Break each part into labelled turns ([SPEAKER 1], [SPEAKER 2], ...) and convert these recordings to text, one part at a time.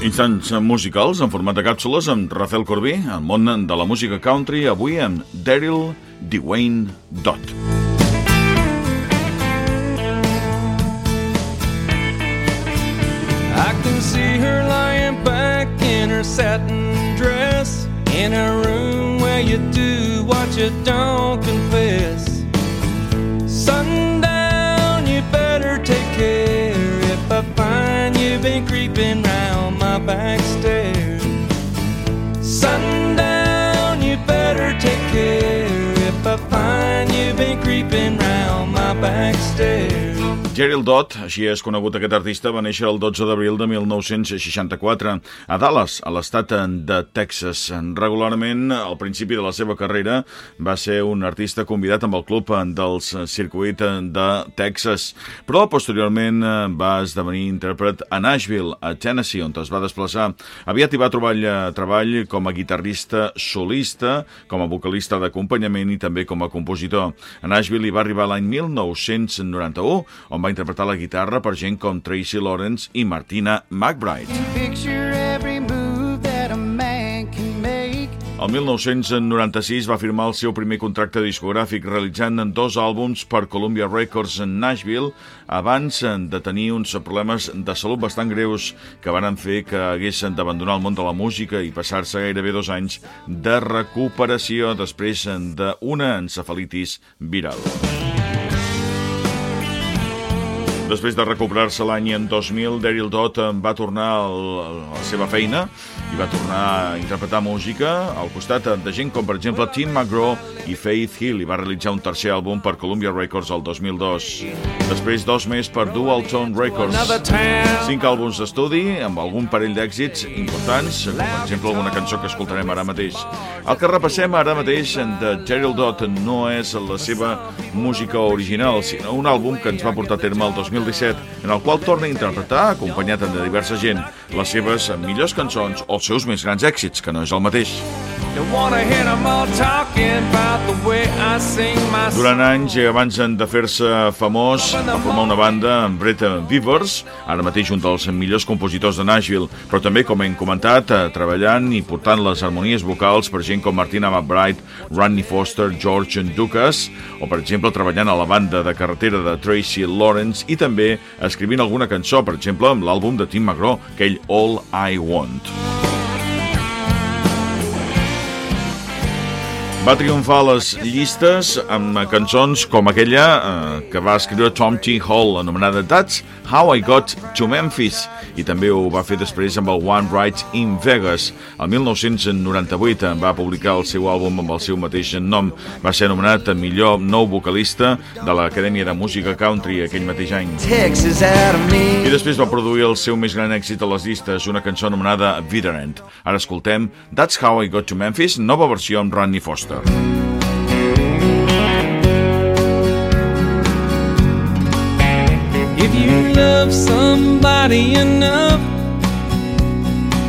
[SPEAKER 1] Instants musicals en format de càpsules amb Rafael Corbí, el món de la música country, avui amb Daryl Dwayne Dot. I can see her lying back in her satin dress In a room where you do what you don't creeping round my back stairs. Gerald Dodd, així és conegut aquest artista, va néixer el 12 d'abril de 1964 a Dallas, a l'estat de Texas. Regularment, al principi de la seva carrera, va ser un artista convidat amb el club del circuit de Texas, però posteriorment va esdevenir intèrpret a Nashville, a Tennessee, on es va desplaçar. Aviat hi va trobar treball com a guitarrista solista, com a vocalista d'acompanyament i també com a compositor. A Nashville hi va arribar l'any 1991, on va interpretar la guitarra per gent com Tracy Lawrence i Martina McBride. El 1996 va firmar el seu primer contracte discogràfic realitzant dos àlbums per Columbia Records en Nashville abans de tenir uns problemes de salut bastant greus que van fer que haguessin d'abandonar el món de la música i passar-se gairebé dos anys de recuperació després d'una encefalitis viral. Després de recuperar-se l'any en 2000, Daryl Dodd va tornar a la seva feina i va tornar a interpretar música al costat de gent com, per exemple, Tim McGraw i Faith Hill i va realitzar un tercer àlbum per Columbia Records el 2002. Després, dos més per Dual Tone Records. Cinc àlbums d'estudi amb algun parell d'èxits importants, com, per exemple, alguna cançó que escoltarem ara mateix. El que repassem ara mateix de Gerald Dodd no és la seva música original, sinó un àlbum que ens va portar a terme el 2000 2017, en el qual torna a interpretar, acompanyat de diversa gent, les seves millors cançons o els seus més grans èxits, que no és el mateix. Durant anys i abans de fer-se famós, va formar una banda amb Brett Vivers, ara mateix un dels millors compositors de Nashville, però també, com hem comentat, eh, treballant i portant les harmonies vocals per gent com Martina McBride, Randy Foster, George Dukas, o per exemple treballant a la banda de carretera de Tracy Lawrence i també escrivint alguna cançó, per exemple, amb l'àlbum de Tim McGraw, aquell All I Want. Va triomfar a les llistes amb cançons com aquella eh, que va escriure Tom T. Hall, anomenada That's How I Got to Memphis, i també ho va fer després amb el One Right in Vegas. El 1998 va publicar el seu àlbum amb el seu mateix nom. Va ser anomenat millor nou vocalista de l'Acadèmia de Música Country aquell mateix any. I després va produir el seu més gran èxit a les llistes, una cançó anomenada Veteran. Ara escoltem That's How I Got to Memphis, nova versió amb Randy Foster. stuff. Love somebody enough,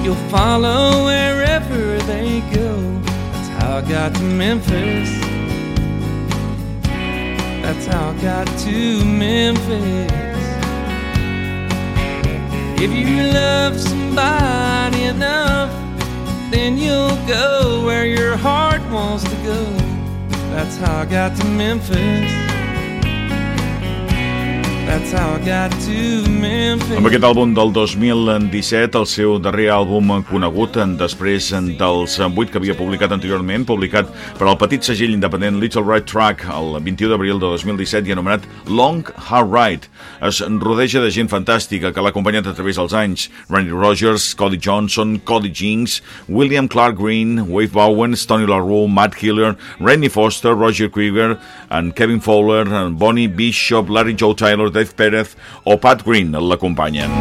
[SPEAKER 1] you'll follow wherever they go. That's how I got to Memphis. That's how I got to Memphis. If you love somebody enough, then you'll go where your heart wants to go. That's how I got to Memphis. Amb aquest àlbum del 2017, el seu darrer àlbum conegut després dels 8 que havia publicat anteriorment, publicat per al petit segell independent Little Right Track el 21 d'abril de 2017 i anomenat Long Hard Ride. Es rodeja de gent fantàstica que l'ha acompanyat a través dels anys. Randy Rogers, Cody Johnson, Cody Jinks, William Clark Green, Wave Bowen, Tony LaRue, Matt Killer, Randy Foster, Roger Krieger, and Kevin Fowler, Bonnie Bishop, Larry Joe Taylor, Dave Pérez o Pat Green l'acompanyen.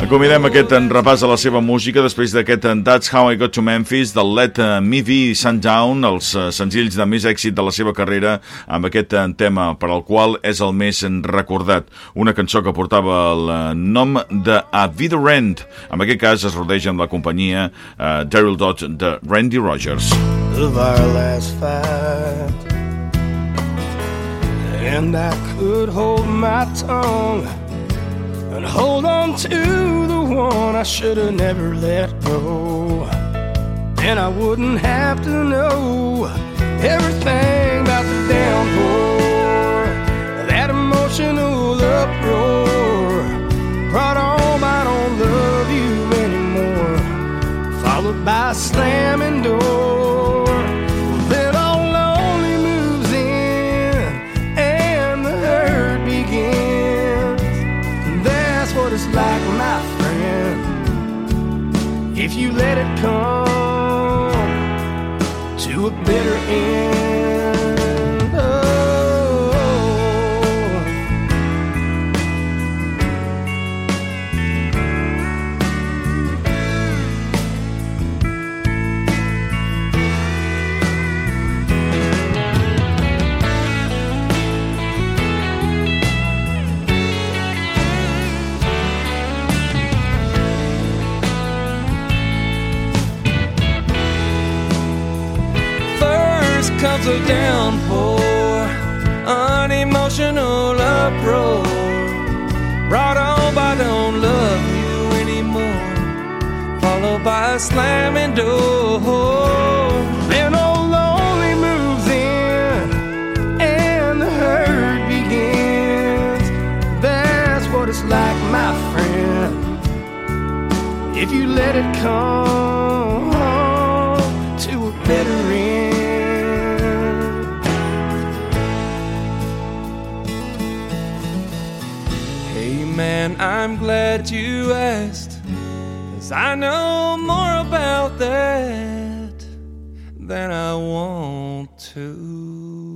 [SPEAKER 1] Acomidem aquest repàs a la seva música després d'aquest That's How I Got to Memphis del Let Me Be Sundown, els eh, senzills de més èxit de la seva carrera amb aquest eh, tema per al qual és el més recordat. Una cançó que portava el eh, nom de A Vida Rent. En aquest cas es rodeja amb la companyia uh, Daryl Dodd de Randy Rogers. Of our last fight And I could hold my tongue
[SPEAKER 2] and hold on to the one I should have never let go. Then I wouldn't have to know everything about the downpour, that emotional uproar you let it come to a bitter end.
[SPEAKER 3] Comes a downpour, unemotional uproar. Brought on by don't love you anymore. Followed by a slamming door. I'm glad you asked. Cause I know more about that than I want to.